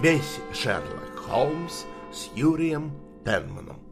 Весь Шерлок Холмс с Юрием Тенманом.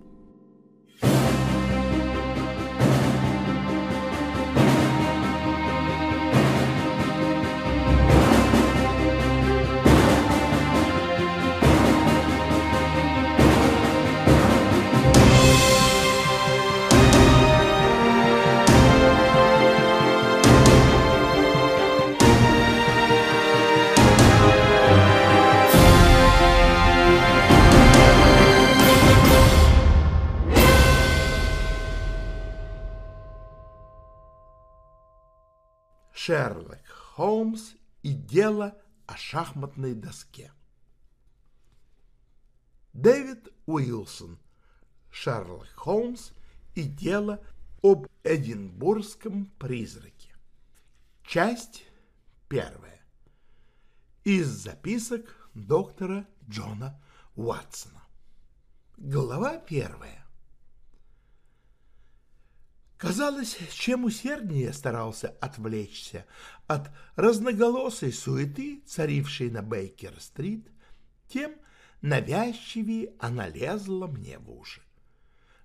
Холмс и дело о шахматной доске. Дэвид Уилсон, Шерлок Холмс и дело об Эдинбургском призраке. Часть первая. Из записок доктора Джона Уатсона. Глава первая. Казалось, чем усерднее старался отвлечься от разноголосой суеты, царившей на Бейкер-стрит, тем навязчивее она лезла мне в уши.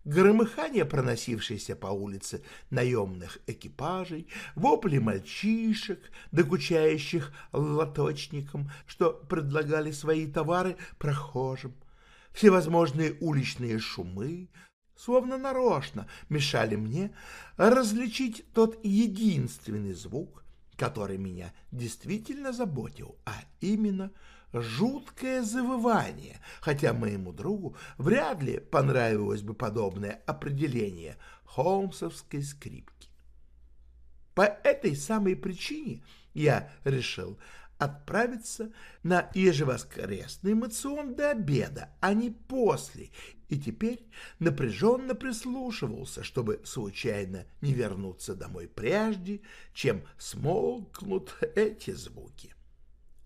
Громыхание, проносившееся по улице наемных экипажей, вопли мальчишек, докучающих лоточникам, что предлагали свои товары прохожим, всевозможные уличные шумы, словно нарочно мешали мне различить тот единственный звук, который меня действительно заботил, а именно жуткое завывание, хотя моему другу вряд ли понравилось бы подобное определение холмсовской скрипки. По этой самой причине я решил отправиться на ежевоскресный мацион до обеда, а не после, и теперь напряженно прислушивался, чтобы случайно не вернуться домой прежде, чем смолкнут эти звуки.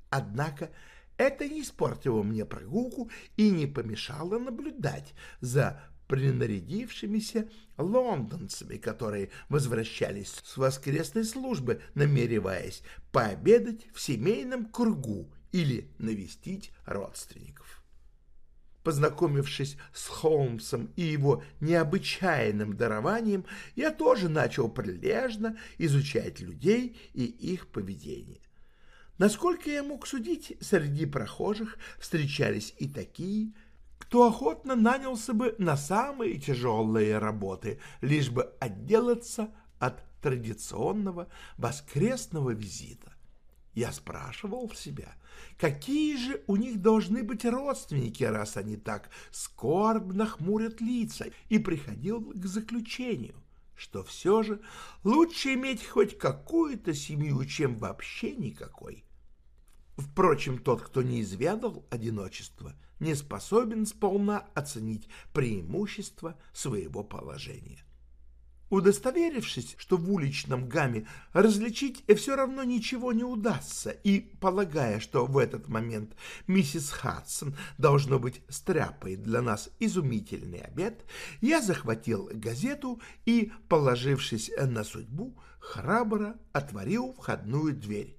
Однако это не испортило мне прогулку и не помешало наблюдать за принарядившимися лондонцами, которые возвращались с воскресной службы, намереваясь пообедать в семейном кругу или навестить родственников. Познакомившись с Холмсом и его необычайным дарованием, я тоже начал прилежно изучать людей и их поведение. Насколько я мог судить, среди прохожих встречались и такие, кто охотно нанялся бы на самые тяжелые работы, лишь бы отделаться от традиционного воскресного визита. Я спрашивал себя, какие же у них должны быть родственники, раз они так скорбно хмурят лица, и приходил к заключению, что все же лучше иметь хоть какую-то семью, чем вообще никакой. Впрочем, тот, кто не изведал одиночества, не способен сполна оценить преимущества своего положения. Удостоверившись, что в уличном гамме различить все равно ничего не удастся, и полагая, что в этот момент миссис Хадсон должно быть стряпает для нас изумительный обед, я захватил газету и, положившись на судьбу, храбро отворил входную дверь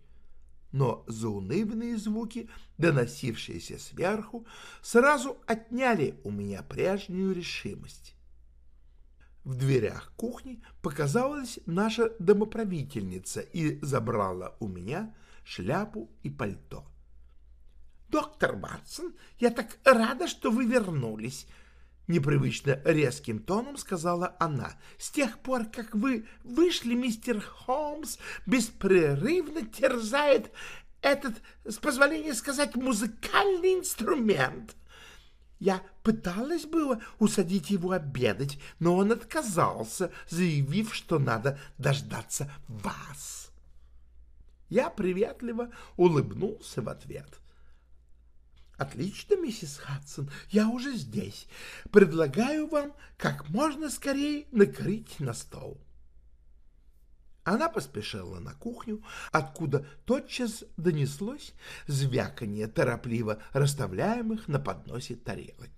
но заунывные звуки, доносившиеся сверху, сразу отняли у меня прежнюю решимость. В дверях кухни показалась наша домоправительница и забрала у меня шляпу и пальто. «Доктор Батсон, я так рада, что вы вернулись!» Непривычно резким тоном сказала она. «С тех пор, как вы вышли, мистер Холмс беспрерывно терзает этот, с позволения сказать, музыкальный инструмент. Я пыталась было усадить его обедать, но он отказался, заявив, что надо дождаться вас». Я приветливо улыбнулся в ответ — Отлично, миссис Хадсон, я уже здесь. Предлагаю вам как можно скорее накрыть на стол. Она поспешила на кухню, откуда тотчас донеслось звяканье торопливо расставляемых на подносе тарелок.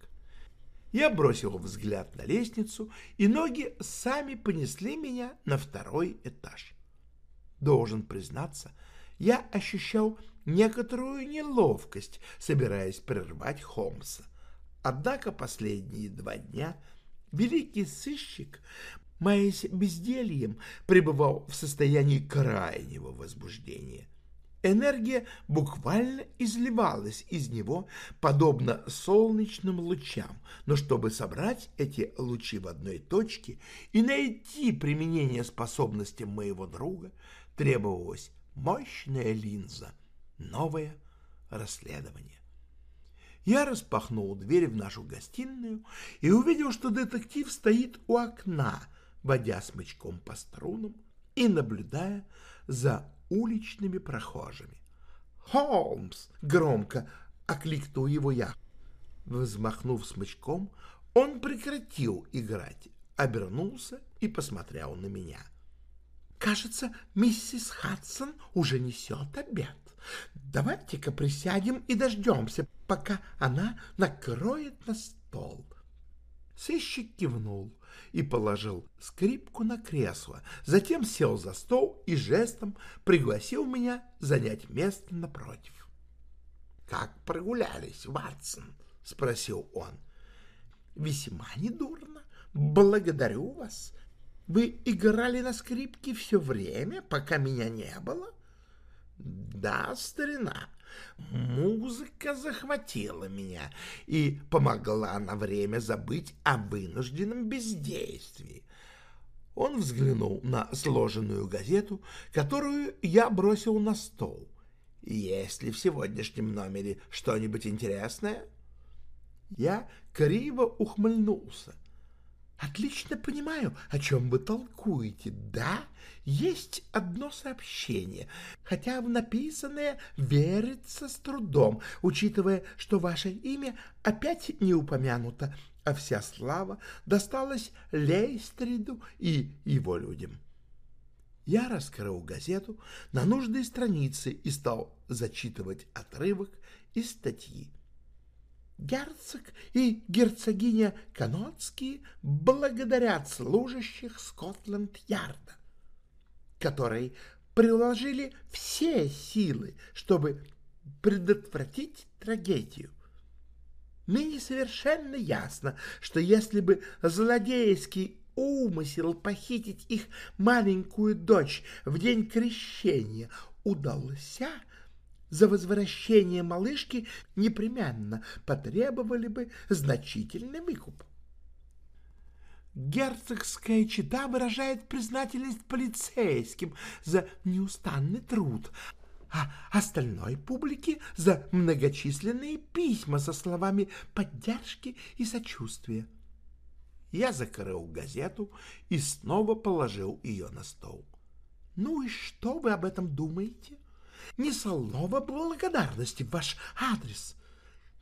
Я бросил взгляд на лестницу, и ноги сами понесли меня на второй этаж. Должен признаться, я ощущал некоторую неловкость, собираясь прервать Холмса. Однако последние два дня великий сыщик, маясь бездельем, пребывал в состоянии крайнего возбуждения. Энергия буквально изливалась из него, подобно солнечным лучам, но чтобы собрать эти лучи в одной точке и найти применение способностям моего друга, требовалась мощная линза, новое расследование. Я распахнул дверь в нашу гостиную и увидел, что детектив стоит у окна, водя смычком по струнам и наблюдая за уличными прохожими. «Холмс!» — громко окликнул его я. Взмахнув смычком, он прекратил играть, обернулся и посмотрел на меня. «Кажется, миссис Хадсон уже несет обед. Давайте-ка присядем и дождемся, пока она накроет на стол». Сыщик кивнул и положил скрипку на кресло, затем сел за стол и жестом пригласил меня занять место напротив. «Как прогулялись, Ватсон?» — спросил он. «Весьма недурно. Благодарю вас. Вы играли на скрипке все время, пока меня не было?» «Да, старина, Музыка захватила меня и помогла на время забыть о вынужденном бездействии. Он взглянул на сложенную газету, которую я бросил на стол. «Есть ли в сегодняшнем номере что-нибудь интересное?» Я криво ухмыльнулся. Отлично понимаю, о чем вы толкуете. Да, есть одно сообщение, хотя в написанное верится с трудом, учитывая, что ваше имя опять не упомянуто, а вся слава досталась Лейстриду и его людям. Я раскрыл газету на нужной странице и стал зачитывать отрывок из статьи герцог и герцогиня Канотские благодарят служащих Скотланд-Ярда, которые приложили все силы, чтобы предотвратить трагедию. Ныне совершенно ясно, что если бы злодейский умысел похитить их маленькую дочь в день крещения удался, за возвращение малышки непременно потребовали бы значительный выкуп. Герцогская чита выражает признательность полицейским за неустанный труд, а остальной публике за многочисленные письма со словами поддержки и сочувствия. Я закрыл газету и снова положил ее на стол. «Ну и что вы об этом думаете?» Ни слова благодарности в ваш адрес.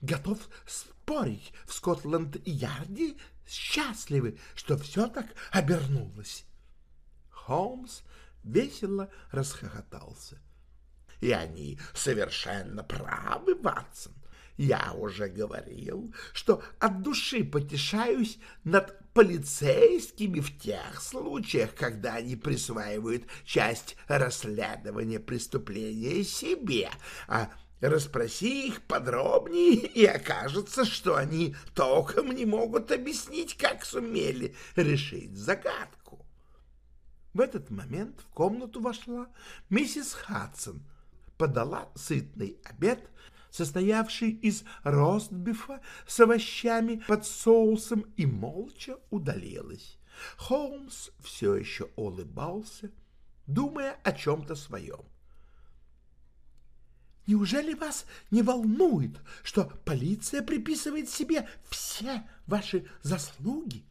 Готов спорить, в Скотланд-Ярде счастливы, что все так обернулось. Холмс весело расхохотался. И они совершенно правы, Ватсон. Я уже говорил, что от души потешаюсь над полицейскими в тех случаях, когда они присваивают часть расследования преступления себе, а расспроси их подробнее, и окажется, что они толком не могут объяснить, как сумели решить загадку. В этот момент в комнату вошла миссис Хадсон, подала сытный обед — состоявший из ростбифа с овощами под соусом, и молча удалилась. Холмс все еще улыбался, думая о чем-то своем. Неужели вас не волнует, что полиция приписывает себе все ваши заслуги?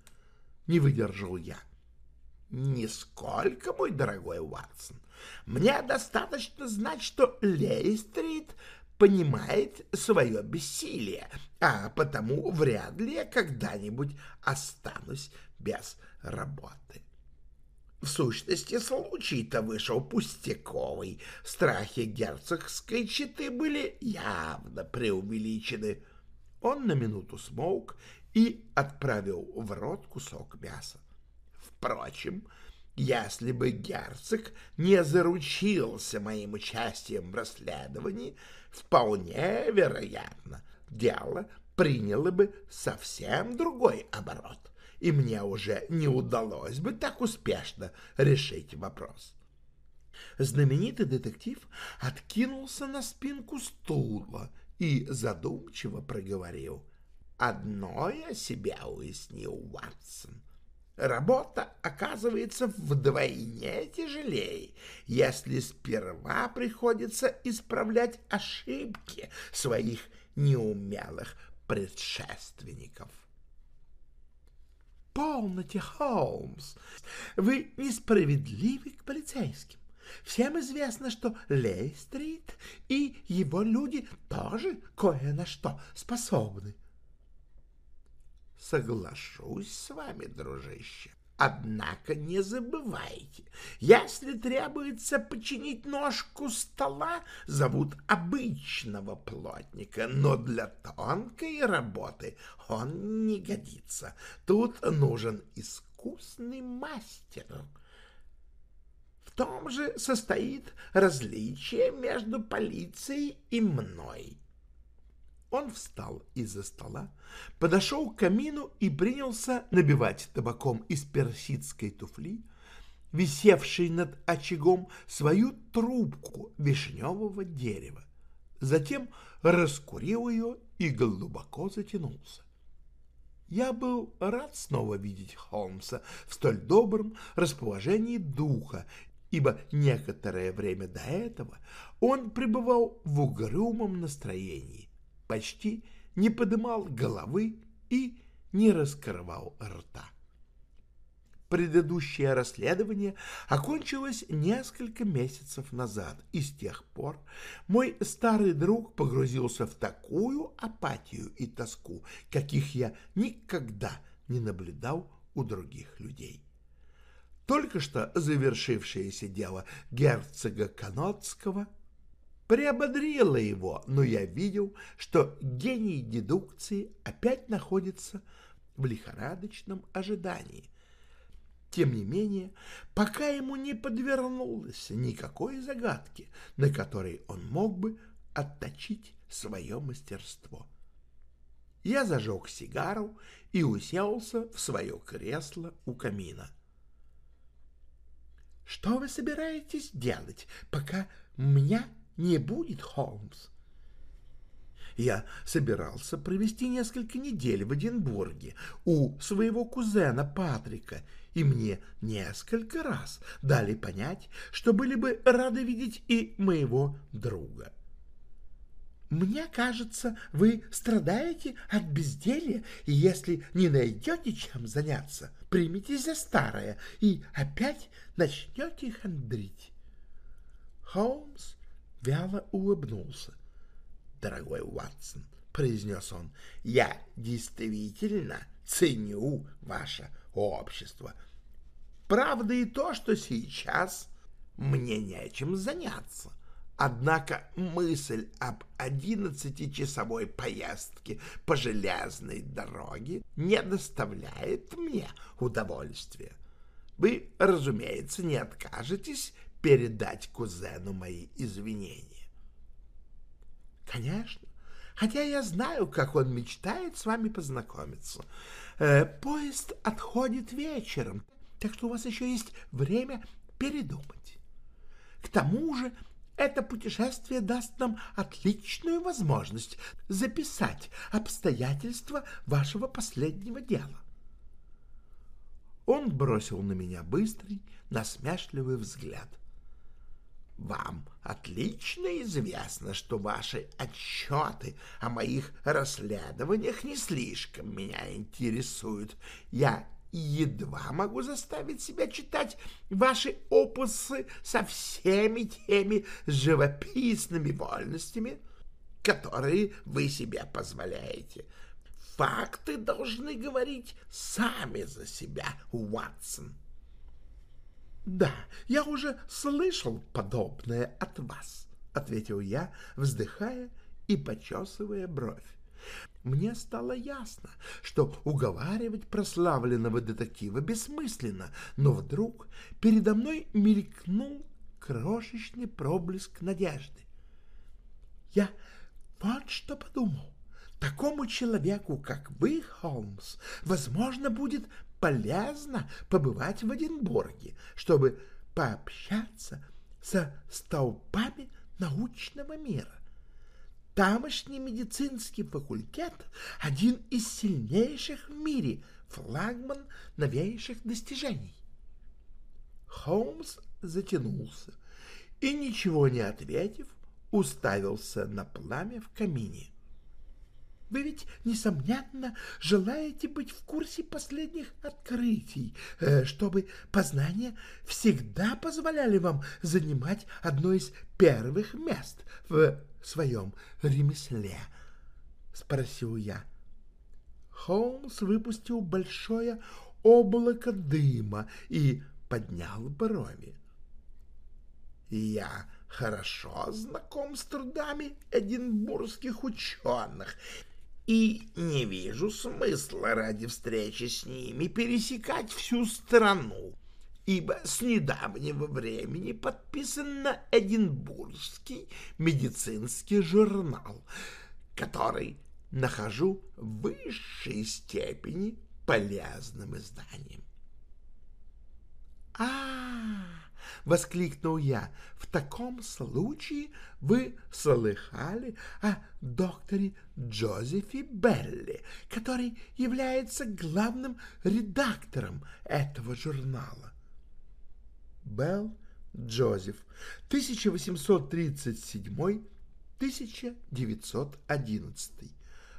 Не выдержал я. Нисколько, мой дорогой Ватсон. Мне достаточно знать, что Лейстрит понимает свое бессилие, а потому вряд ли я когда-нибудь останусь без работы. В сущности, случай-то вышел пустяковый. Страхи герцогской четы были явно преувеличены. Он на минуту смолк и отправил в рот кусок мяса. Впрочем, Если бы герцог не заручился моим участием в расследовании, вполне вероятно, дело приняло бы совсем другой оборот, и мне уже не удалось бы так успешно решить вопрос. Знаменитый детектив откинулся на спинку стула и задумчиво проговорил. «Одно я себя уяснил, Ватсон. Работа оказывается вдвойне тяжелее, если сперва приходится исправлять ошибки своих неумелых предшественников. «Полноте, Холмс, вы несправедливы к полицейским. Всем известно, что Лейстрит и его люди тоже кое на что способны. Соглашусь с вами, дружище. Однако не забывайте, если требуется починить ножку стола, зовут обычного плотника, но для тонкой работы он не годится. Тут нужен искусный мастер. В том же состоит различие между полицией и мной. Он встал из-за стола, подошел к камину и принялся набивать табаком из персидской туфли, висевшей над очагом, свою трубку вишневого дерева. Затем раскурил ее и глубоко затянулся. Я был рад снова видеть Холмса в столь добром расположении духа, ибо некоторое время до этого он пребывал в угрюмом настроении почти не подымал головы и не раскрывал рта. Предыдущее расследование окончилось несколько месяцев назад, и с тех пор мой старый друг погрузился в такую апатию и тоску, каких я никогда не наблюдал у других людей. Только что завершившееся дело герцога Канотского – приободрила его, но я видел, что гений дедукции опять находится в лихорадочном ожидании. Тем не менее, пока ему не подвернулось никакой загадки, на которой он мог бы отточить свое мастерство. Я зажег сигару и уселся в свое кресло у камина. «Что вы собираетесь делать, пока меня не будет, Холмс. Я собирался провести несколько недель в Эдинбурге у своего кузена Патрика, и мне несколько раз дали понять, что были бы рады видеть и моего друга. Мне кажется, вы страдаете от безделья, и если не найдете чем заняться, примитесь за старое и опять начнете хандрить. Холмс вяло улыбнулся. «Дорогой Уатсон», — произнес он, — «я действительно ценю ваше общество. Правда и то, что сейчас мне нечем заняться». Однако мысль об одиннадцатичасовой поездке по железной дороге не доставляет мне удовольствия. Вы, разумеется, не откажетесь передать кузену мои извинения. Конечно, хотя я знаю, как он мечтает с вами познакомиться. Э, поезд отходит вечером, так что у вас еще есть время передумать. К тому же это путешествие даст нам отличную возможность записать обстоятельства вашего последнего дела. Он бросил на меня быстрый, насмешливый взгляд — вам отлично известно, что ваши отчеты о моих расследованиях не слишком меня интересуют. Я едва могу заставить себя читать ваши опусы со всеми теми живописными вольностями, которые вы себе позволяете. Факты должны говорить сами за себя, Уатсон. «Да, я уже слышал подобное от вас», — ответил я, вздыхая и почесывая бровь. Мне стало ясно, что уговаривать прославленного детектива бессмысленно, но вдруг передо мной мелькнул крошечный проблеск надежды. Я вот что подумал. Такому человеку, как вы, Холмс, возможно, будет полезно побывать в Эдинбурге, чтобы пообщаться со столпами научного мира. Тамошний медицинский факультет — один из сильнейших в мире, флагман новейших достижений. Холмс затянулся и, ничего не ответив, уставился на пламя в камине. Вы ведь, несомненно, желаете быть в курсе последних открытий, э, чтобы познания всегда позволяли вам занимать одно из первых мест в своем ремесле? — спросил я. Холмс выпустил большое облако дыма и поднял брови. Я хорошо знаком с трудами эдинбургских ученых и не вижу смысла ради встречи с ними пересекать всю страну, ибо с недавнего времени подписан на Эдинбургский медицинский журнал, который нахожу в высшей степени полезным изданием. А, — воскликнул я. «В таком случае вы слыхали о докторе Джозефе Белли, который является главным редактором этого журнала?» Белл Джозеф, 1837-1911,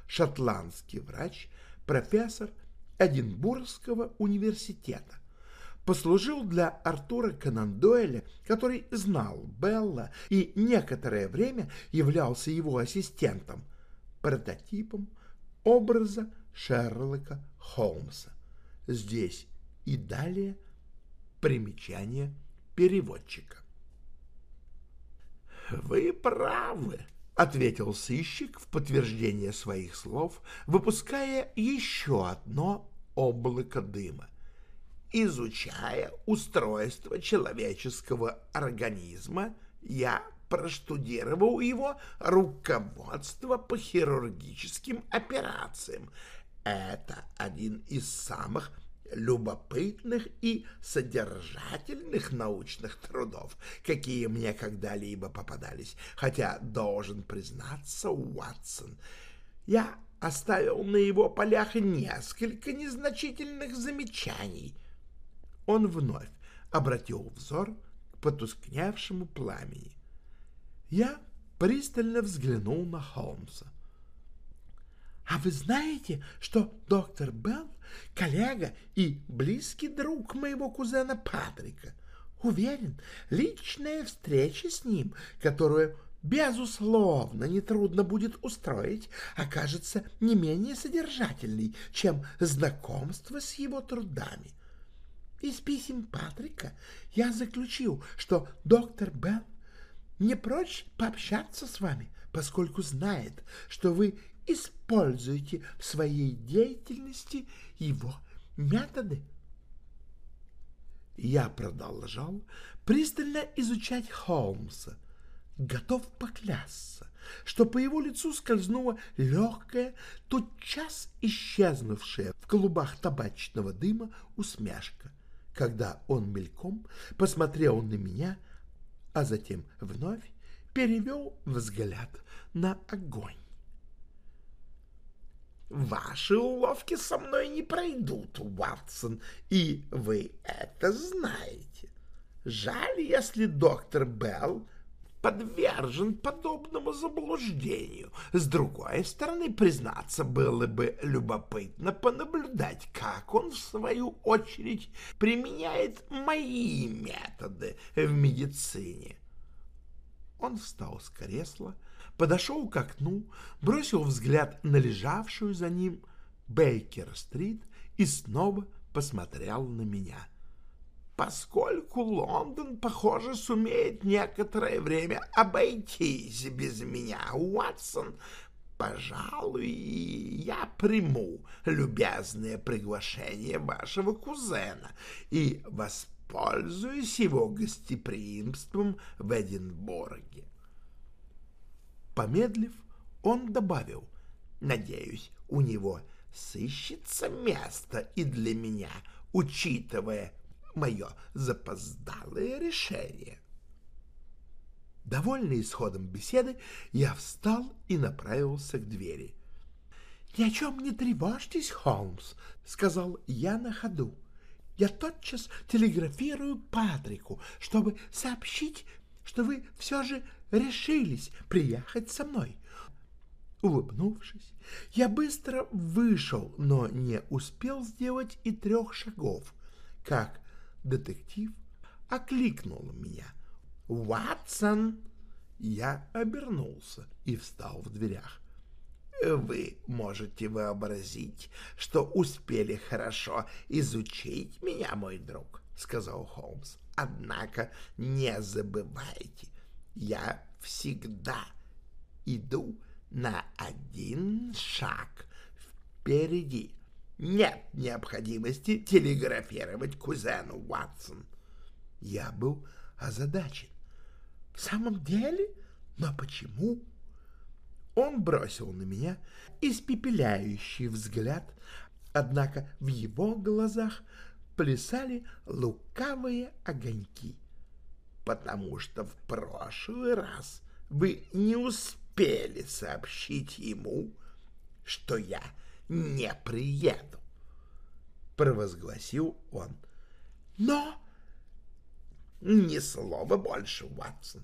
шотландский врач, профессор Эдинбургского университета, послужил для Артура Конан Дойля, который знал Белла и некоторое время являлся его ассистентом, прототипом образа Шерлока Холмса. Здесь и далее примечание переводчика. «Вы правы», — ответил сыщик в подтверждение своих слов, выпуская еще одно облако дыма изучая устройство человеческого организма, я проштудировал его руководство по хирургическим операциям. Это один из самых любопытных и содержательных научных трудов, какие мне когда-либо попадались, хотя, должен признаться, Уатсон, я оставил на его полях несколько незначительных замечаний — он вновь обратил взор к потускневшему пламени. Я пристально взглянул на Холмса. «А вы знаете, что доктор Белл — коллега и близкий друг моего кузена Патрика? Уверен, личная встреча с ним, которую, безусловно, нетрудно будет устроить, окажется не менее содержательной, чем знакомство с его трудами. Из писем Патрика я заключил, что доктор Белл не прочь пообщаться с вами, поскольку знает, что вы используете в своей деятельности его методы. Я продолжал пристально изучать Холмса, готов поклясться, что по его лицу скользнула легкая, тотчас исчезнувшая в клубах табачного дыма усмешка когда он мельком посмотрел на меня, а затем вновь перевел взгляд на огонь. «Ваши уловки со мной не пройдут, Уатсон, и вы это знаете. Жаль, если доктор Белл подвержен подобному заблуждению. С другой стороны, признаться, было бы любопытно понаблюдать, как он, в свою очередь, применяет мои методы в медицине. Он встал с кресла, подошел к окну, бросил взгляд на лежавшую за ним Бейкер-стрит и снова посмотрел на меня — поскольку Лондон, похоже, сумеет некоторое время обойтись без меня, Уатсон, Пожалуй, я приму любезное приглашение вашего кузена и воспользуюсь его гостеприимством в Эдинбурге. Помедлив, он добавил, надеюсь, у него сыщется место и для меня, учитывая мое запоздалое решение. Довольный исходом беседы, я встал и направился к двери. — Ни о чем не тревожьтесь, Холмс, — сказал я на ходу. — Я тотчас телеграфирую Патрику, чтобы сообщить, что вы все же решились приехать со мной. Улыбнувшись, я быстро вышел, но не успел сделать и трех шагов, как детектив окликнул меня. «Ватсон!» Я обернулся и встал в дверях. «Вы можете вообразить, что успели хорошо изучить меня, мой друг», — сказал Холмс. «Однако не забывайте, я всегда иду на один шаг впереди. Нет необходимости телеграфировать кузену Уатсон». Я был озадачен. В самом деле? Но почему? Он бросил на меня испепеляющий взгляд, однако в его глазах плясали лукавые огоньки. Потому что в прошлый раз вы не успели сообщить ему, что я не приеду, провозгласил он. Но ни слова больше, Ватсон.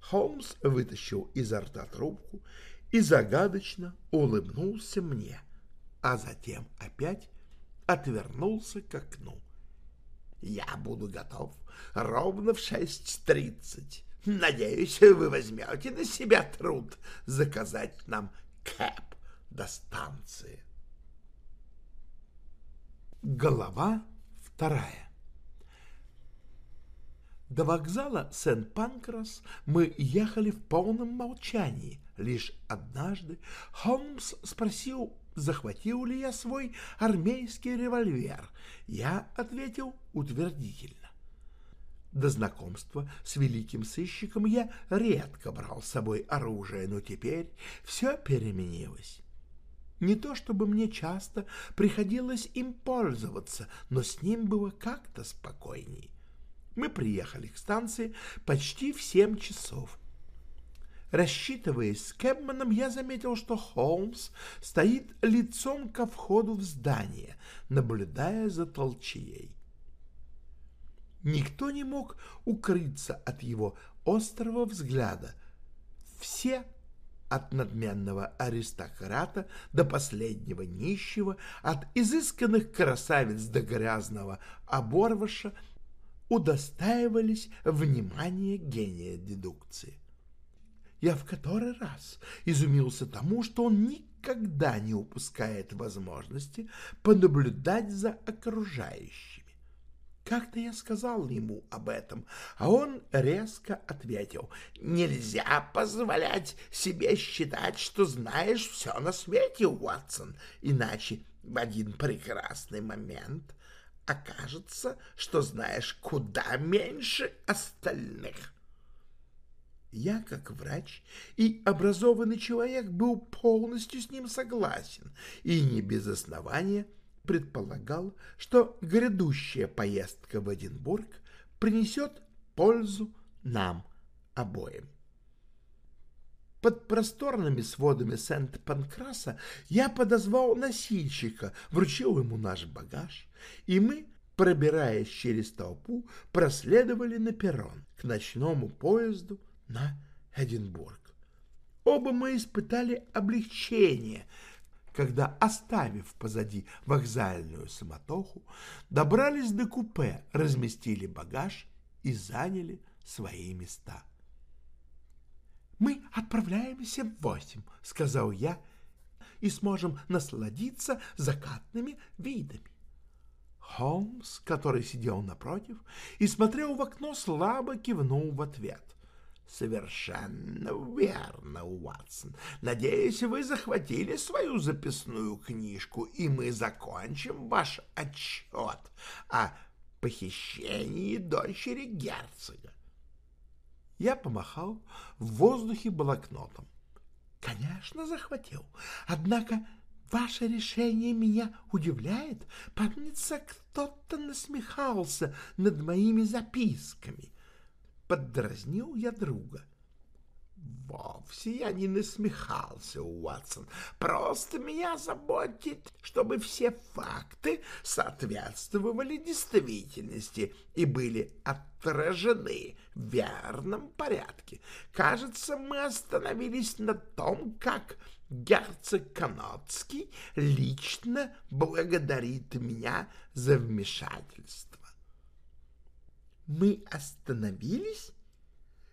Холмс вытащил изо рта трубку и загадочно улыбнулся мне, а затем опять отвернулся к окну. «Я буду готов ровно в шесть тридцать. Надеюсь, вы возьмете на себя труд заказать нам кэп до станции». Глава вторая до вокзала Сент-Панкрас мы ехали в полном молчании. Лишь однажды Холмс спросил, захватил ли я свой армейский револьвер. Я ответил утвердительно. До знакомства с великим сыщиком я редко брал с собой оружие, но теперь все переменилось. Не то чтобы мне часто приходилось им пользоваться, но с ним было как-то спокойней. Мы приехали к станции почти в семь часов. Рассчитываясь с Кэбманом, я заметил, что Холмс стоит лицом ко входу в здание, наблюдая за толчеей. Никто не мог укрыться от его острого взгляда. Все от надменного аристократа до последнего нищего, от изысканных красавиц до грязного оборвыша удостаивались внимания гения дедукции. Я в который раз изумился тому, что он никогда не упускает возможности понаблюдать за окружающими. Как-то я сказал ему об этом, а он резко ответил, «Нельзя позволять себе считать, что знаешь все на свете, Уотсон, иначе в один прекрасный момент окажется, что знаешь куда меньше остальных. Я, как врач и образованный человек, был полностью с ним согласен и не без основания предполагал, что грядущая поездка в Эдинбург принесет пользу нам обоим. Под просторными сводами Сент-Панкраса я подозвал носильщика, вручил ему наш багаж, и мы, пробираясь через толпу, проследовали на перрон к ночному поезду на Эдинбург. Оба мы испытали облегчение, когда, оставив позади вокзальную самотоху, добрались до купе, разместили багаж и заняли свои места. «Мы отправляемся в восемь», — сказал я, — «и сможем насладиться закатными видами». Холмс, который сидел напротив и смотрел в окно, слабо кивнул в ответ. Совершенно верно, Уатсон. Надеюсь, вы захватили свою записную книжку, и мы закончим ваш отчет о похищении дочери герцога. Я помахал в воздухе блокнотом. Конечно, захватил. Однако ваше решение меня удивляет. Помнится, кто-то насмехался над моими записками. Поддразнил я друга. Вовсе я не насмехался, Уотсон. Просто меня заботит, чтобы все факты соответствовали действительности и были отражены в верном порядке. Кажется, мы остановились на том, как герцог Канадский лично благодарит меня за вмешательство. Мы остановились?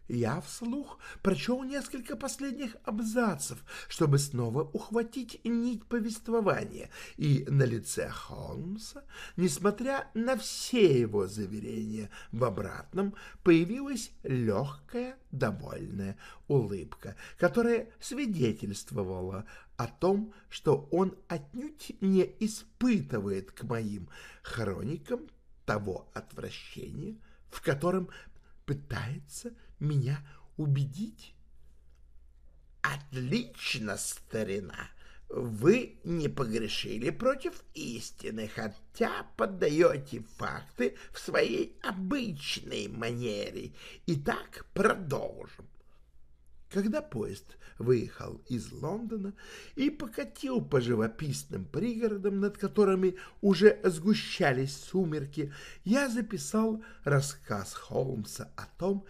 Я вслух прочел несколько последних абзацев, чтобы снова ухватить нить повествования, и на лице Холмса, несмотря на все его заверения в обратном, появилась легкая, довольная улыбка, которая свидетельствовала о том, что он отнюдь не испытывает к моим хроникам того отвращения, в котором пытается меня убедить? Отлично, старина. Вы не погрешили против истины, хотя поддаете факты в своей обычной манере. Итак, продолжим. Когда поезд выехал из Лондона и покатил по живописным пригородам, над которыми уже сгущались сумерки, я записал рассказ Холмса о том,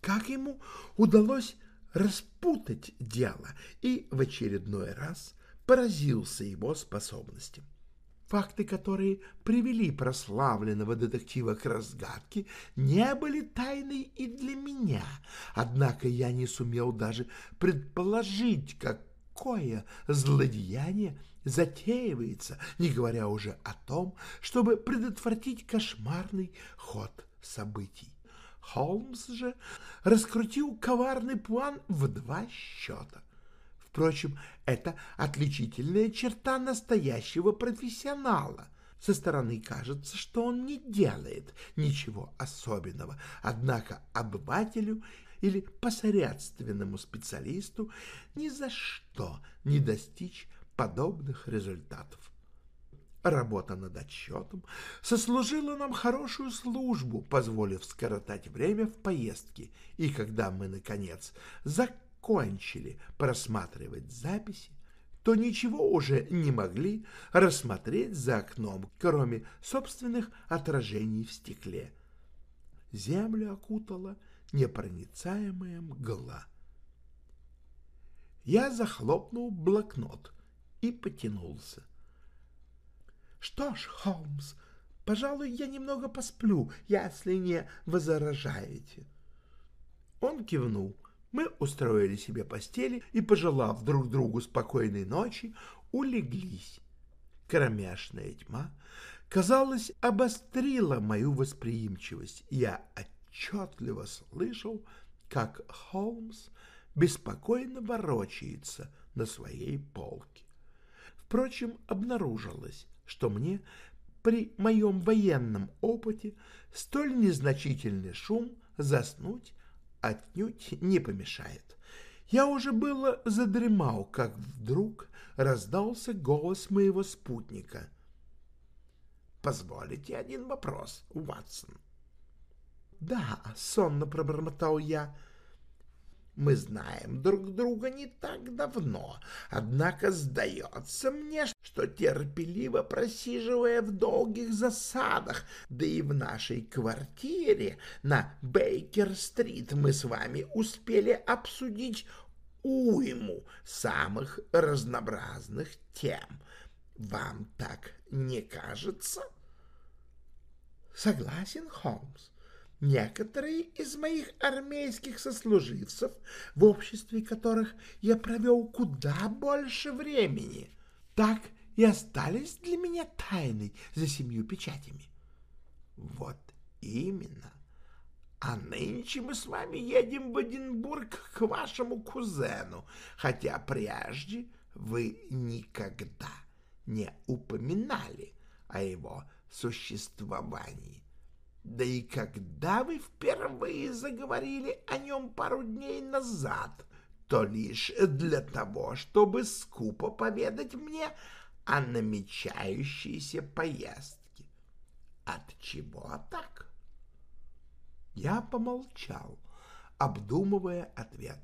как ему удалось распутать дело и в очередной раз поразился его способностям. Факты, которые привели прославленного детектива к разгадке, не были тайной и для меня, однако я не сумел даже предположить, какое злодеяние затеивается, не говоря уже о том, чтобы предотвратить кошмарный ход событий. Холмс же раскрутил коварный план в два счета. Впрочем, это отличительная черта настоящего профессионала. Со стороны кажется, что он не делает ничего особенного, однако обывателю или посредственному специалисту ни за что не достичь подобных результатов. Работа над отчетом сослужила нам хорошую службу, позволив скоротать время в поездке, и когда мы, наконец, закончили, кончили просматривать записи, то ничего уже не могли рассмотреть за окном, кроме собственных отражений в стекле. Землю окутала непроницаемая мгла. Я захлопнул блокнот и потянулся. «Что ж, Холмс, пожалуй, я немного посплю, если не возражаете». Он кивнул, мы устроили себе постели и, пожелав друг другу спокойной ночи, улеглись. Кромешная тьма, казалось, обострила мою восприимчивость. Я отчетливо слышал, как Холмс беспокойно ворочается на своей полке. Впрочем, обнаружилось, что мне при моем военном опыте столь незначительный шум заснуть отнюдь не помешает. Я уже было задремал, как вдруг раздался голос моего спутника. «Позволите один вопрос, Уатсон?» «Да», — сонно пробормотал я, мы знаем друг друга не так давно, однако сдается мне, что терпеливо просиживая в долгих засадах, да и в нашей квартире на Бейкер-стрит мы с вами успели обсудить уйму самых разнообразных тем. Вам так не кажется? Согласен, Холмс. Некоторые из моих армейских сослуживцев, в обществе которых я провел куда больше времени, так и остались для меня тайной за семью печатями. Вот именно. А нынче мы с вами едем в Эдинбург к вашему кузену, хотя прежде вы никогда не упоминали о его существовании. Да и когда вы впервые заговорили о нем пару дней назад, то лишь для того, чтобы скупо поведать мне о намечающейся поездке. От чего так? Я помолчал, обдумывая ответ.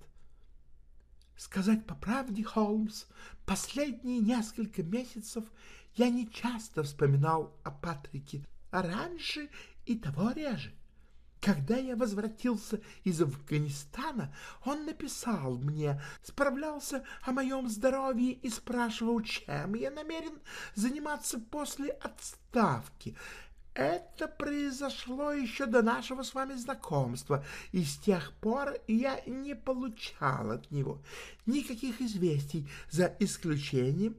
Сказать по правде, Холмс, последние несколько месяцев я не часто вспоминал о Патрике, раньше и того реже. Когда я возвратился из Афганистана, он написал мне, справлялся о моем здоровье и спрашивал, чем я намерен заниматься после отставки. Это произошло еще до нашего с вами знакомства, и с тех пор я не получал от него никаких известий, за исключением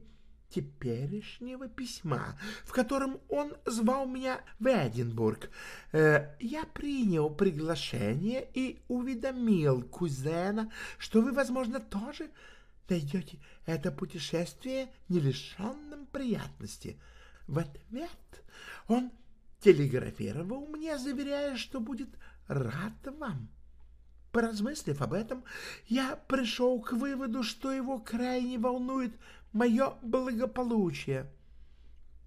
теперешнего письма, в котором он звал меня в Эдинбург. Э, я принял приглашение и уведомил кузена, что вы, возможно, тоже найдете это путешествие не лишенным приятности. В ответ он телеграфировал мне, заверяя, что будет рад вам. Поразмыслив об этом, я пришел к выводу, что его крайне волнует мое благополучие.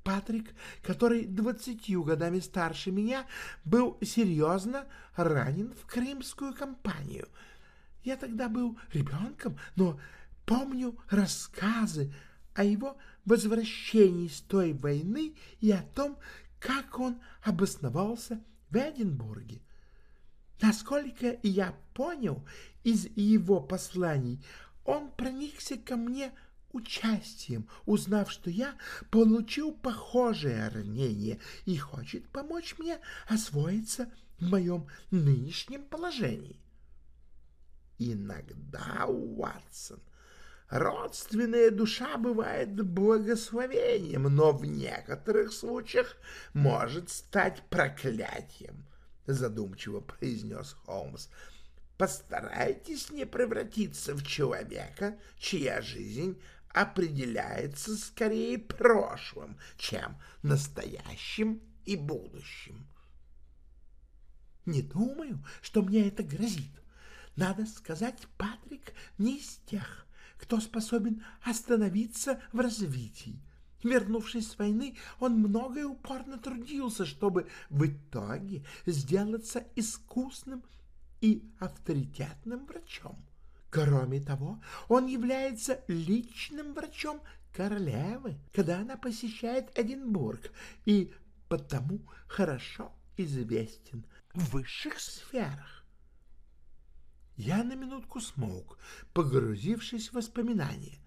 Патрик, который двадцатью годами старше меня, был серьезно ранен в Крымскую кампанию. Я тогда был ребенком, но помню рассказы о его возвращении с той войны и о том, как он обосновался в Эдинбурге. Насколько я понял из его посланий, он проникся ко мне участием, узнав, что я получил похожее ранение и хочет помочь мне освоиться в моем нынешнем положении. Иногда, Уатсон, родственная душа бывает благословением, но в некоторых случаях может стать проклятием, задумчиво произнес Холмс. Постарайтесь не превратиться в человека, чья жизнь определяется скорее прошлым, чем настоящим и будущим. Не думаю, что мне это грозит. Надо сказать, Патрик не из тех, кто способен остановиться в развитии. Вернувшись с войны, он многое упорно трудился, чтобы в итоге сделаться искусным и авторитетным врачом. Кроме того, он является личным врачом королевы, когда она посещает Эдинбург, и потому хорошо известен в высших сферах. Я на минутку смолк, погрузившись в воспоминания.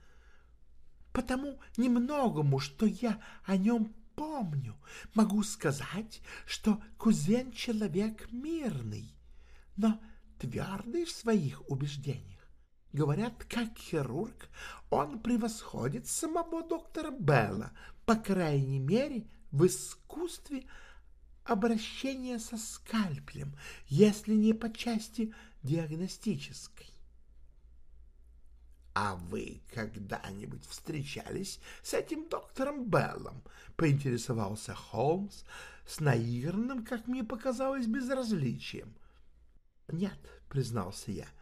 Потому немногому, что я о нем помню, могу сказать, что кузен человек мирный, но твердый в своих убеждениях. Говорят, как хирург, он превосходит самого доктора Белла, по крайней мере, в искусстве обращения со скальпелем, если не по части диагностической. «А вы когда-нибудь встречались с этим доктором Беллом?» — поинтересовался Холмс с наигранным, как мне показалось, безразличием. «Нет», — признался я, —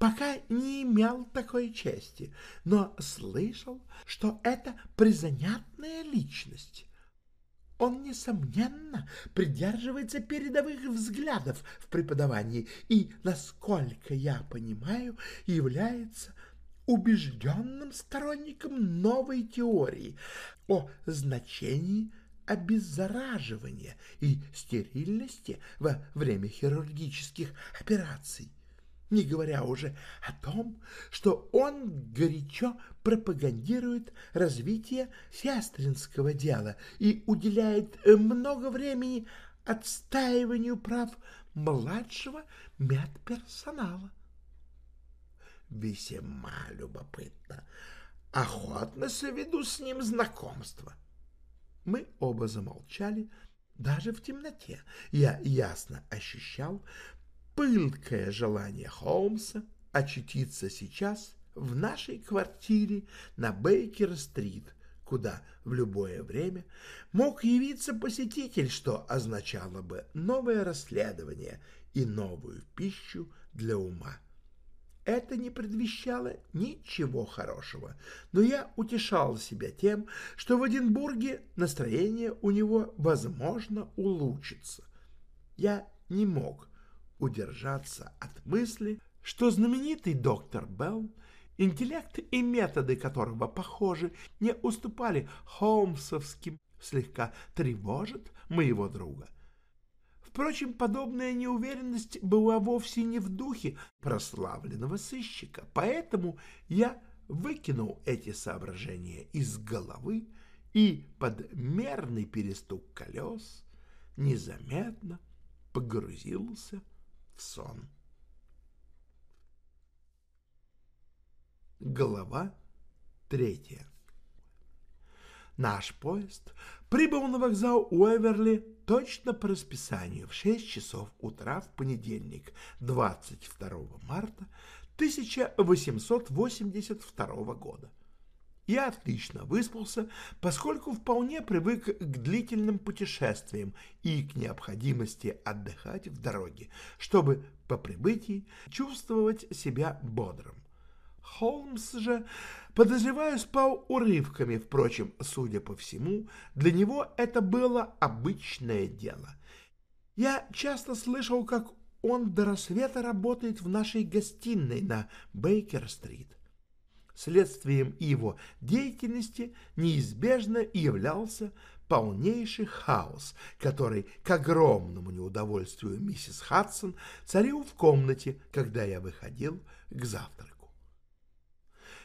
пока не имел такой чести, но слышал, что это призанятная личность. Он, несомненно, придерживается передовых взглядов в преподавании и, насколько я понимаю, является убежденным сторонником новой теории о значении обеззараживания и стерильности во время хирургических операций не говоря уже о том, что он горячо пропагандирует развитие сестринского дела и уделяет много времени отстаиванию прав младшего медперсонала. Весьма любопытно. Охотно соведу с ним знакомство. Мы оба замолчали, даже в темноте. Я ясно ощущал пылкое желание Холмса очутиться сейчас в нашей квартире на Бейкер-стрит, куда в любое время мог явиться посетитель, что означало бы новое расследование и новую пищу для ума. Это не предвещало ничего хорошего, но я утешал себя тем, что в Эдинбурге настроение у него, возможно, улучшится. Я не мог удержаться от мысли, что знаменитый доктор Белл, интеллект и методы которого, похоже, не уступали холмсовским, слегка тревожит моего друга. Впрочем, подобная неуверенность была вовсе не в духе прославленного сыщика, поэтому я выкинул эти соображения из головы и под мерный перестук колес незаметно погрузился сон. Глава третья Наш поезд прибыл на вокзал Уэверли точно по расписанию в 6 часов утра в понедельник, 22 марта 1882 года. Я отлично выспался, поскольку вполне привык к длительным путешествиям и к необходимости отдыхать в дороге, чтобы по прибытии чувствовать себя бодрым. Холмс же, подозреваю, спал урывками, впрочем, судя по всему, для него это было обычное дело. Я часто слышал, как он до рассвета работает в нашей гостиной на Бейкер-стрит. Следствием его деятельности неизбежно являлся полнейший хаос, который, к огромному неудовольствию миссис Хадсон, царил в комнате, когда я выходил к завтраку.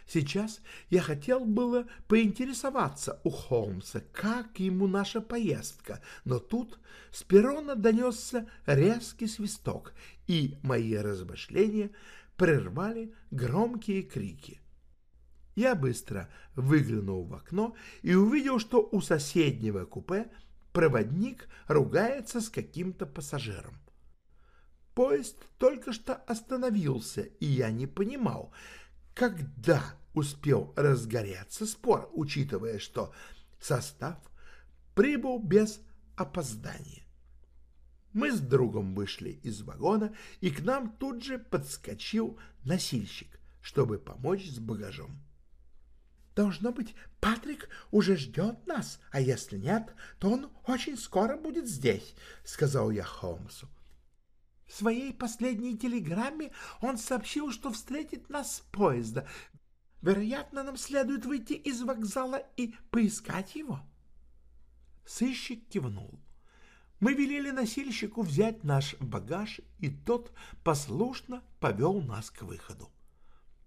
Сейчас я хотел было поинтересоваться у Холмса, как ему наша поездка, но тут с перрона донесся резкий свисток, и мои размышления прервали громкие крики. Я быстро выглянул в окно и увидел, что у соседнего купе проводник ругается с каким-то пассажиром. Поезд только что остановился, и я не понимал, когда успел разгореться спор, учитывая, что состав прибыл без опоздания. Мы с другом вышли из вагона, и к нам тут же подскочил носильщик, чтобы помочь с багажом. Должно быть, Патрик уже ждет нас, а если нет, то он очень скоро будет здесь, — сказал я Холмсу. В своей последней телеграмме он сообщил, что встретит нас с поезда. Вероятно, нам следует выйти из вокзала и поискать его. Сыщик кивнул. Мы велели носильщику взять наш багаж, и тот послушно повел нас к выходу.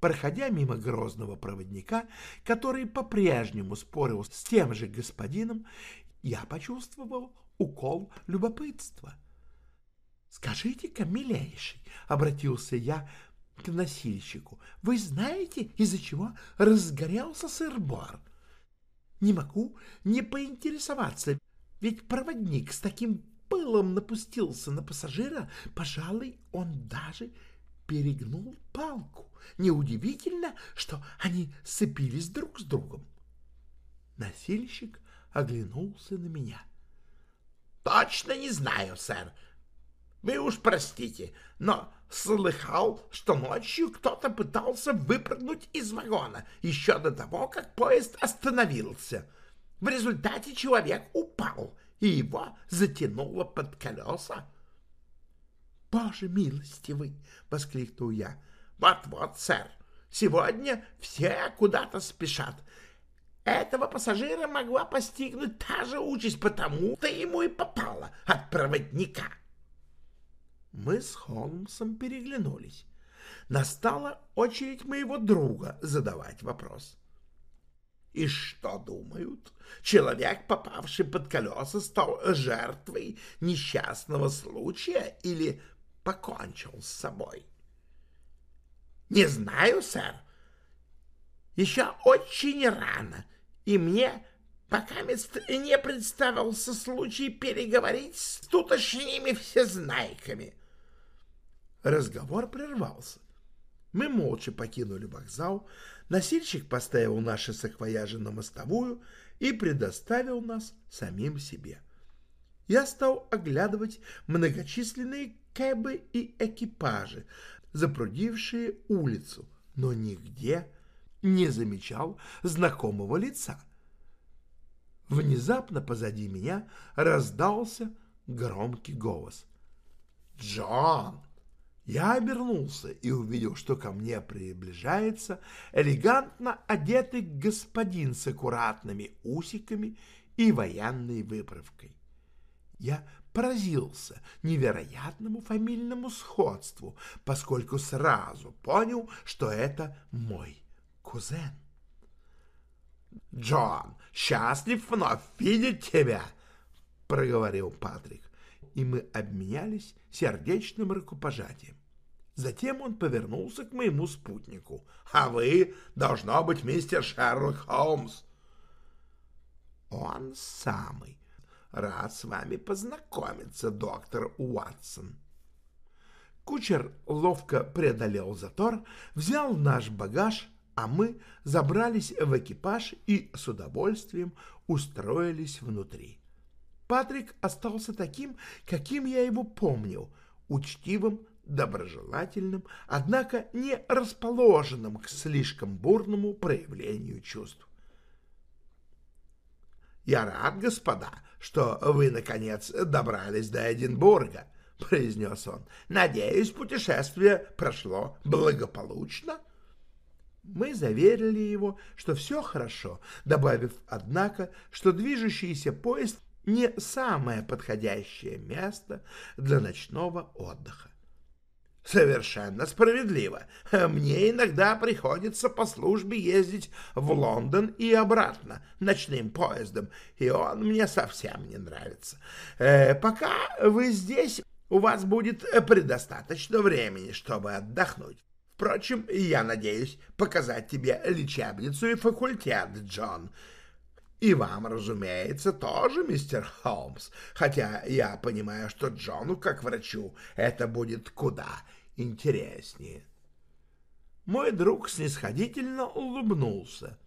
Проходя мимо грозного проводника, который по-прежнему спорил с тем же господином, я почувствовал укол любопытства. — Скажите-ка, милейший, — обратился я к носильщику, — вы знаете, из-за чего разгорелся сыр-бор? Не могу не поинтересоваться, ведь проводник с таким пылом напустился на пассажира, пожалуй, он даже перегнул палку. Неудивительно, что они сцепились друг с другом. Насильщик оглянулся на меня. — Точно не знаю, сэр. Вы уж простите, но слыхал, что ночью кто-то пытался выпрыгнуть из вагона еще до того, как поезд остановился. В результате человек упал, и его затянуло под колеса. «Боже милостивый!» — воскликнул я. «Вот-вот, сэр, сегодня все куда-то спешат. Этого пассажира могла постигнуть та же участь, потому-то ему и попало от проводника». Мы с Холмсом переглянулись. Настала очередь моего друга задавать вопрос. И что думают? Человек, попавший под колеса, стал жертвой несчастного случая или покончил с собой. Не знаю, сэр. Еще очень рано, и мне пока не представился случай переговорить с тутошними всезнайками. Разговор прервался. Мы молча покинули вокзал, носильщик поставил наши саквояжи на мостовую и предоставил нас самим себе. Я стал оглядывать многочисленные кэбы и экипажи, запрудившие улицу, но нигде не замечал знакомого лица. Внезапно позади меня раздался громкий голос. «Джон!» Я обернулся и увидел, что ко мне приближается элегантно одетый господин с аккуратными усиками и военной выправкой. Я поразился невероятному фамильному сходству, поскольку сразу понял, что это мой кузен. «Джон, счастлив вновь видеть тебя!» — проговорил Патрик, и мы обменялись сердечным рукопожатием. Затем он повернулся к моему спутнику. «А вы, должно быть, мистер Шерлок Холмс!» «Он самый. Рад с вами познакомиться, доктор Уатсон». Кучер ловко преодолел затор, взял наш багаж, а мы забрались в экипаж и с удовольствием устроились внутри. Патрик остался таким, каким я его помнил, учтивым, доброжелательным, однако не расположенным к слишком бурному проявлению чувств. «Я рад, господа, что вы, наконец, добрались до Эдинбурга», — произнес он. «Надеюсь, путешествие прошло благополучно». Мы заверили его, что все хорошо, добавив, однако, что движущийся поезд не самое подходящее место для ночного отдыха. Совершенно справедливо. Мне иногда приходится по службе ездить в Лондон и обратно ночным поездом, и он мне совсем не нравится. Э, пока вы здесь, у вас будет предостаточно времени, чтобы отдохнуть. Впрочем, я надеюсь показать тебе лечебницу и факультет, Джон. И вам, разумеется, тоже, мистер Холмс, хотя я понимаю, что Джону, как врачу, это будет куда интереснее. Мой друг снисходительно улыбнулся.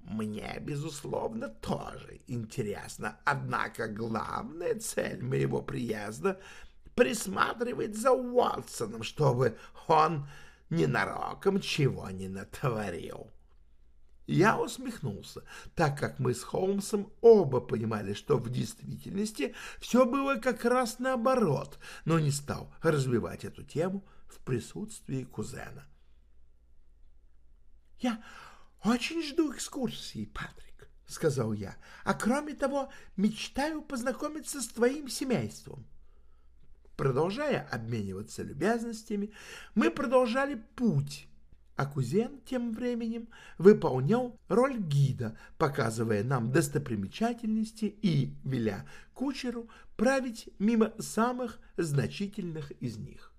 Мне, безусловно, тоже интересно, однако главная цель моего приезда — присматривать за Уотсоном, чтобы он ненароком чего не натворил. Я усмехнулся, так как мы с Холмсом оба понимали, что в действительности все было как раз наоборот, но не стал развивать эту тему в присутствии кузена. «Я очень жду экскурсии, Патрик», — сказал я, «а кроме того мечтаю познакомиться с твоим семейством». Продолжая обмениваться любезностями, мы продолжали путь а кузен тем временем выполнял роль гида, показывая нам достопримечательности и веля кучеру править мимо самых значительных из них.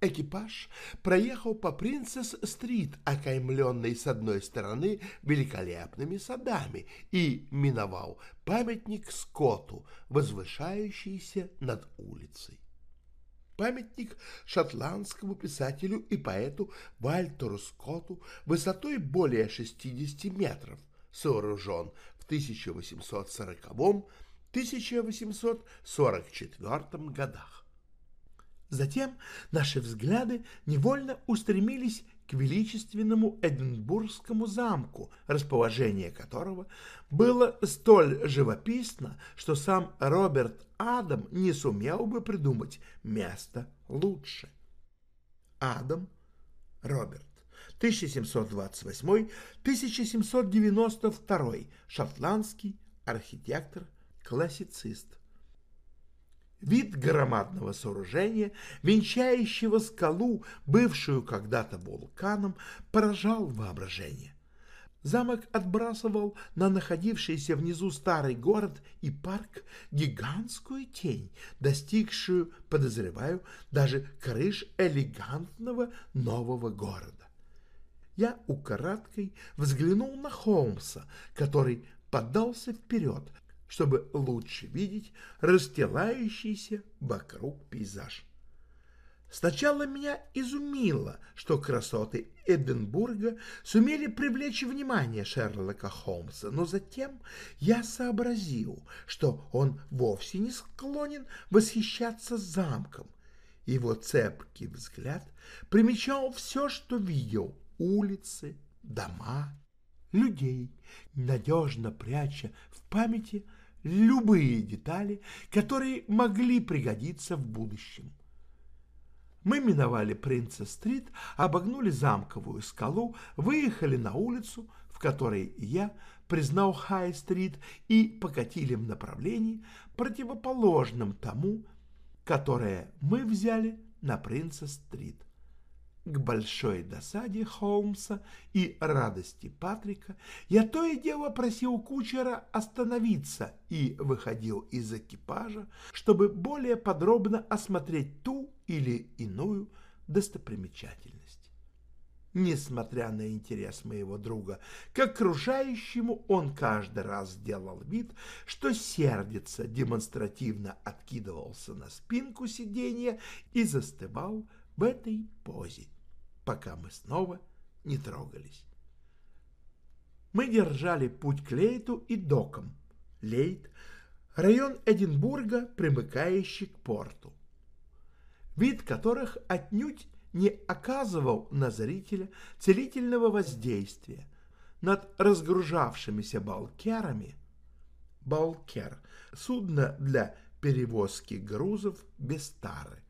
Экипаж проехал по Принцесс-стрит, окаймленной с одной стороны великолепными садами, и миновал памятник Скотту, возвышающийся над улицей памятник шотландскому писателю и поэту Вальтеру Скотту высотой более 60 метров, сооружен в 1840-1844 годах. Затем наши взгляды невольно устремились к величественному Эдинбургскому замку, расположение которого было столь живописно, что сам Роберт Адам не сумел бы придумать место лучше. Адам Роберт 1728-1792, шотландский архитектор-классицист. Вид громадного сооружения, венчающего скалу, бывшую когда-то вулканом, поражал воображение. Замок отбрасывал на находившийся внизу старый город и парк гигантскую тень, достигшую, подозреваю, даже крыш элегантного нового города. Я украдкой взглянул на Холмса, который подался вперед, чтобы лучше видеть расстилающийся вокруг пейзаж. Сначала меня изумило, что красоты Эдинбурга сумели привлечь внимание Шерлока Холмса, но затем я сообразил, что он вовсе не склонен восхищаться замком. Его цепкий взгляд примечал все, что видел — улицы, дома, людей, надежно пряча в памяти любые детали, которые могли пригодиться в будущем. Мы миновали Принца-стрит, обогнули замковую скалу, выехали на улицу, в которой я признал Хай-стрит, и покатили в направлении, противоположном тому, которое мы взяли на Принца-стрит. К большой досаде Холмса и радости Патрика я то и дело просил кучера остановиться и выходил из экипажа, чтобы более подробно осмотреть ту или иную достопримечательность. Несмотря на интерес моего друга к окружающему, он каждый раз делал вид, что сердится, демонстративно откидывался на спинку сиденья и застывал в этой позе, пока мы снова не трогались. Мы держали путь к Лейту и докам. Лейт — район Эдинбурга, примыкающий к порту вид которых отнюдь не оказывал на зрителя целительного воздействия. Над разгружавшимися балкерами балкер — судно для перевозки грузов без тары.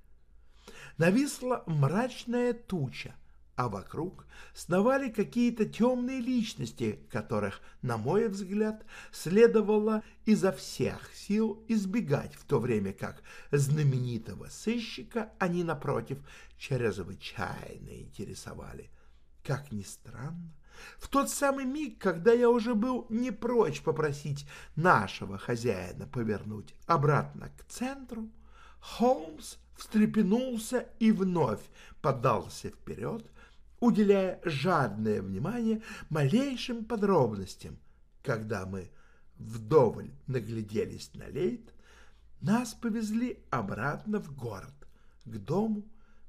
Нависла мрачная туча, а вокруг сновали какие-то темные личности, которых, на мой взгляд, следовало изо всех сил избегать, в то время как знаменитого сыщика они, напротив, чрезвычайно интересовали. Как ни странно, в тот самый миг, когда я уже был не прочь попросить нашего хозяина повернуть обратно к центру, Холмс встрепенулся и вновь подался вперед, уделяя жадное внимание малейшим подробностям. Когда мы вдоволь нагляделись на лейт, нас повезли обратно в город, к дому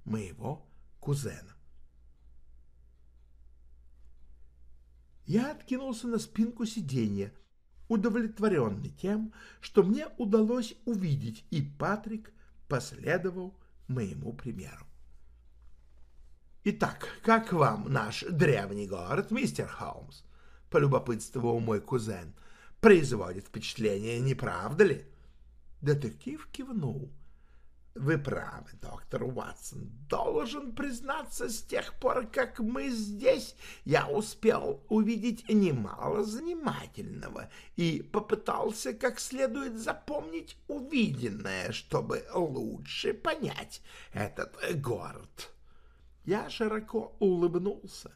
моего кузена. Я откинулся на спинку сиденья, удовлетворенный тем, что мне удалось увидеть, и Патрик последовал моему примеру. «Итак, как вам наш древний город, мистер Холмс?» — полюбопытствовал мой кузен. «Производит впечатление, не правда ли?» Детектив кивнул. «Вы правы, доктор Уатсон. Должен признаться, с тех пор, как мы здесь, я успел увидеть немало занимательного и попытался как следует запомнить увиденное, чтобы лучше понять этот город». Я широко улыбнулся.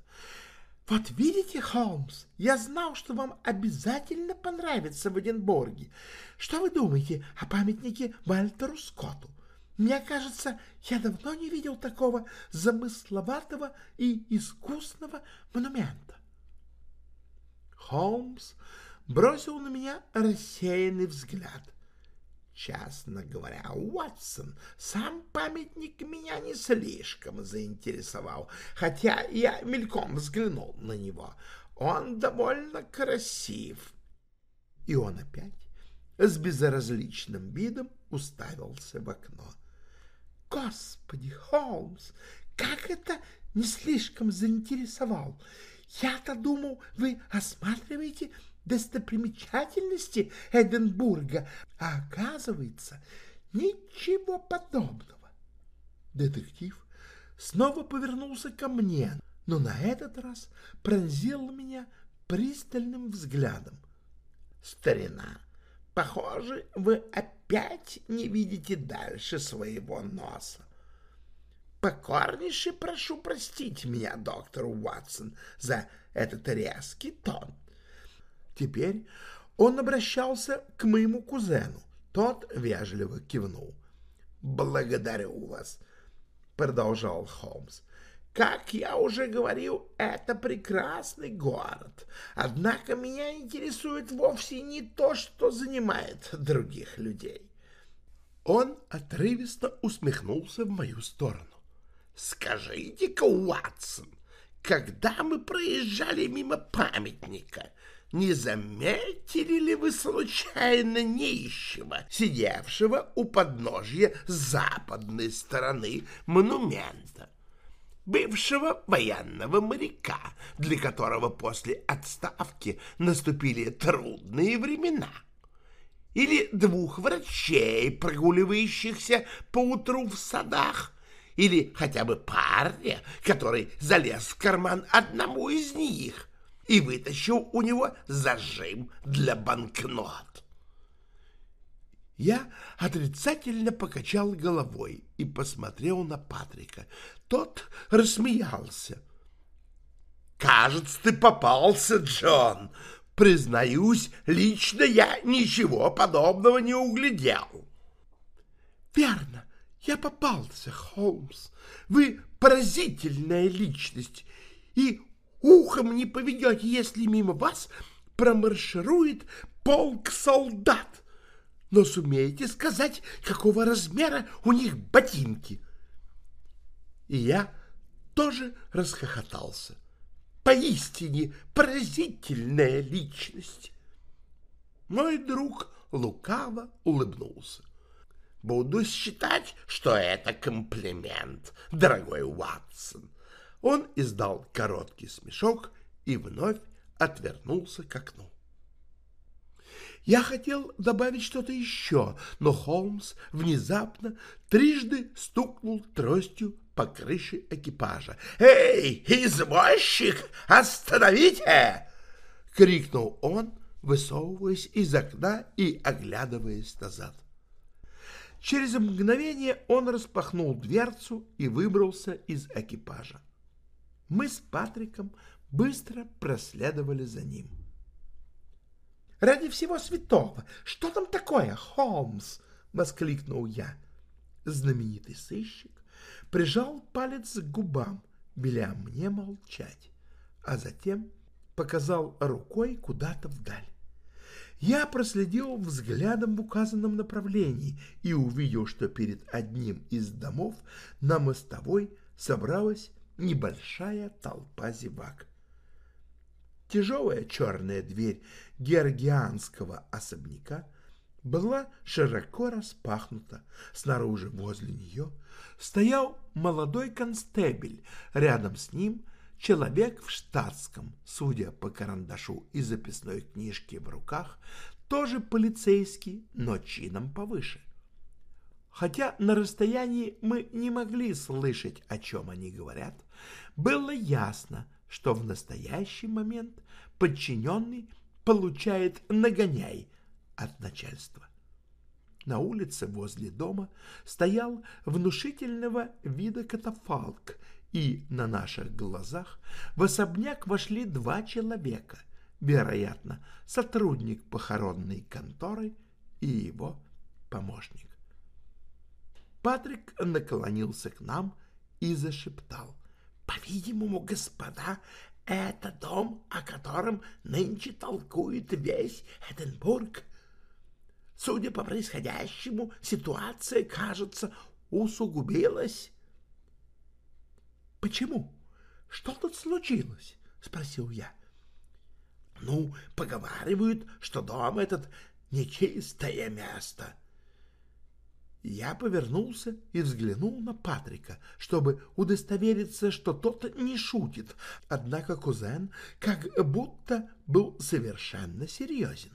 «Вот видите, Холмс, я знал, что вам обязательно понравится в Эдинбурге. Что вы думаете о памятнике Вальтеру Скотту? Мне кажется, я давно не видел такого замысловатого и искусного монумента». Холмс бросил на меня рассеянный взгляд. Честно говоря, Уотсон, сам памятник меня не слишком заинтересовал, хотя я мельком взглянул на него. Он довольно красив. И он опять с безразличным видом уставился в окно. Господи, Холмс, как это не слишком заинтересовал! Я-то думал, вы осматриваете достопримечательности Эдинбурга, а оказывается, ничего подобного. Детектив снова повернулся ко мне, но на этот раз пронзил меня пристальным взглядом. «Старина, похоже, вы опять не видите дальше своего носа. Покорнейше прошу простить меня, доктор Уатсон, за этот резкий тон. Теперь он обращался к моему кузену. Тот вежливо кивнул. «Благодарю вас», — продолжал Холмс. «Как я уже говорил, это прекрасный город. Однако меня интересует вовсе не то, что занимает других людей». Он отрывисто усмехнулся в мою сторону. Скажите-ка, Уатсон, когда мы проезжали мимо памятника, не заметили ли вы случайно нищего, сидевшего у подножья западной стороны монумента? Бывшего военного моряка, для которого после отставки наступили трудные времена. Или двух врачей, прогуливающихся поутру в садах, или хотя бы парня, который залез в карман одному из них и вытащил у него зажим для банкнот. Я отрицательно покачал головой и посмотрел на Патрика. Тот рассмеялся. «Кажется, ты попался, Джон. Признаюсь, лично я ничего подобного не углядел». «Верно, я попался, Холмс. Вы поразительная личность, и ухом не поведете, если мимо вас промарширует полк солдат» но сумеете сказать, какого размера у них ботинки? И я тоже расхохотался. Поистине поразительная личность. Мой друг лукаво улыбнулся. Буду считать, что это комплимент, дорогой Уатсон. Он издал короткий смешок и вновь отвернулся к окну. Я хотел добавить что-то еще, но Холмс внезапно трижды стукнул тростью по крыше экипажа. «Эй, извозчик, остановите!» — крикнул он, высовываясь из окна и оглядываясь назад. Через мгновение он распахнул дверцу и выбрался из экипажа. Мы с Патриком быстро проследовали за ним. Ради всего святого! Что там такое, Холмс? — воскликнул я. Знаменитый сыщик прижал палец к губам, веля мне молчать, а затем показал рукой куда-то вдаль. Я проследил взглядом в указанном направлении и увидел, что перед одним из домов на мостовой собралась небольшая толпа зевак. Тяжелая черная дверь георгианского особняка была широко распахнута. Снаружи возле нее стоял молодой констебель, рядом с ним человек в штатском, судя по карандашу и записной книжке в руках, тоже полицейский, но чином повыше. Хотя на расстоянии мы не могли слышать, о чем они говорят, было ясно, что в настоящий момент подчиненный получает нагоняй от начальства. На улице возле дома стоял внушительного вида катафалк, и на наших глазах в особняк вошли два человека, вероятно, сотрудник похоронной конторы и его помощник. Патрик наклонился к нам и зашептал — по-видимому, господа, это дом, о котором нынче толкует весь Эдинбург. Судя по происходящему, ситуация, кажется, усугубилась. — Почему? Что тут случилось? — спросил я. — Ну, поговаривают, что дом этот нечистое место, я повернулся и взглянул на Патрика, чтобы удостовериться, что тот не шутит, однако кузен как будто был совершенно серьезен.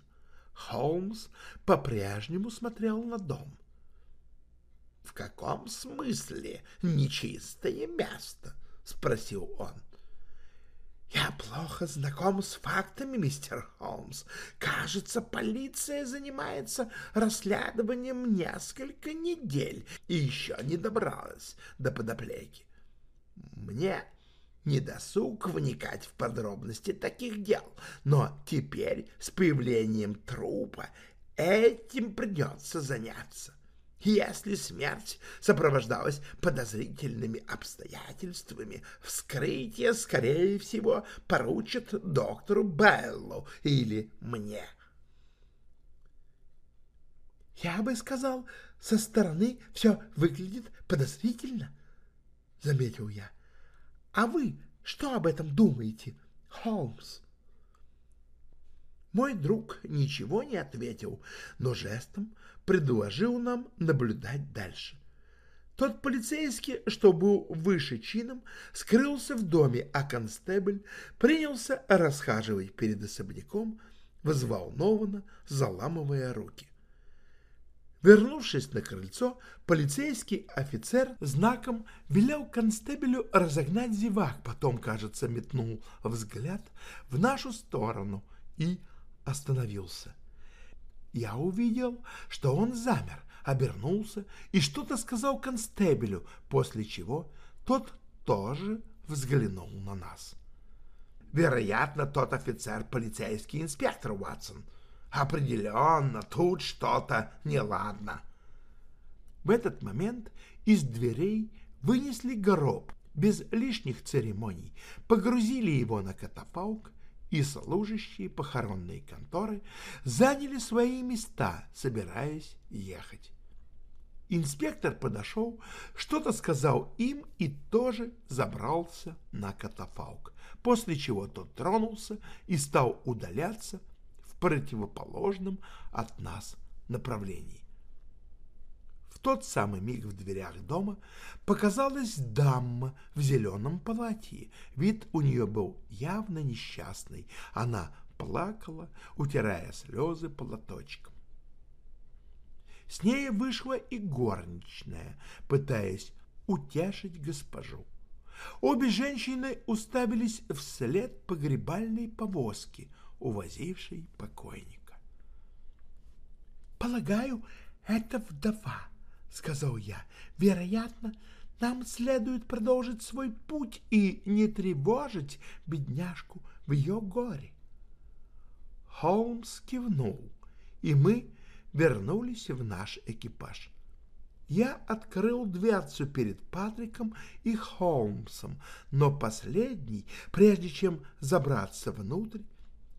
Холмс по-прежнему смотрел на дом. — В каком смысле нечистое место? — спросил он. «Я плохо знаком с фактами, мистер Холмс. Кажется, полиция занимается расследованием несколько недель и еще не добралась до подоплеки. Мне не досуг вникать в подробности таких дел, но теперь с появлением трупа этим придется заняться. Если смерть сопровождалась подозрительными обстоятельствами, вскрытие, скорее всего, поручат доктору Беллу или мне. Я бы сказал, со стороны все выглядит подозрительно, заметил я. А вы что об этом думаете, Холмс? Мой друг ничего не ответил, но жестом предложил нам наблюдать дальше. Тот полицейский, что был выше чином, скрылся в доме, а констебль принялся расхаживать перед особняком, взволнованно заламывая руки. Вернувшись на крыльцо, полицейский офицер знаком велел констебелю разогнать зевак, потом, кажется, метнул взгляд в нашу сторону и остановился. Я увидел, что он замер, обернулся и что-то сказал констебелю, после чего тот тоже взглянул на нас. Вероятно, тот офицер полицейский инспектор Уатсон. Определенно, тут что-то неладно. В этот момент из дверей вынесли гроб без лишних церемоний, погрузили его на катафалк и служащие похоронной конторы заняли свои места, собираясь ехать. Инспектор подошел, что-то сказал им и тоже забрался на катафалк, после чего тот тронулся и стал удаляться в противоположном от нас направлении тот самый миг в дверях дома показалась дама в зеленом платье. Вид у нее был явно несчастный. Она плакала, утирая слезы платочком. С ней вышла и горничная, пытаясь утешить госпожу. Обе женщины уставились вслед погребальной повозки, увозившей покойника. «Полагаю, это вдова», — сказал я. «Вероятно, нам следует продолжить свой путь и не тревожить бедняжку в ее горе». Холмс кивнул, и мы вернулись в наш экипаж. Я открыл дверцу перед Патриком и Холмсом, но последний, прежде чем забраться внутрь,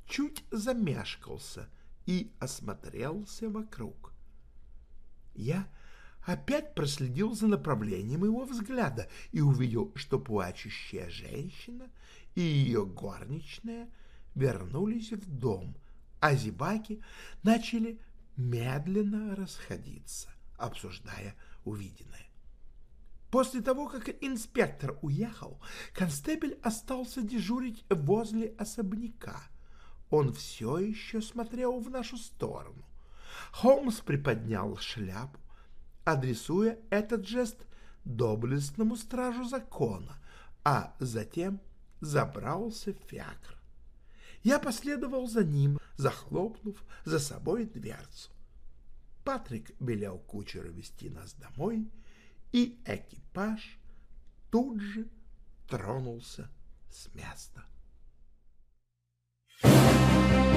чуть замешкался и осмотрелся вокруг. Я опять проследил за направлением его взгляда и увидел, что плачущая женщина и ее горничная вернулись в дом, а зибаки начали медленно расходиться, обсуждая увиденное. После того, как инспектор уехал, констебель остался дежурить возле особняка. Он все еще смотрел в нашу сторону. Холмс приподнял шляпу, адресуя этот жест доблестному стражу закона, а затем забрался в фиакр. Я последовал за ним, захлопнув за собой дверцу. Патрик велел кучеру вести нас домой, и экипаж тут же тронулся с места. Thank you.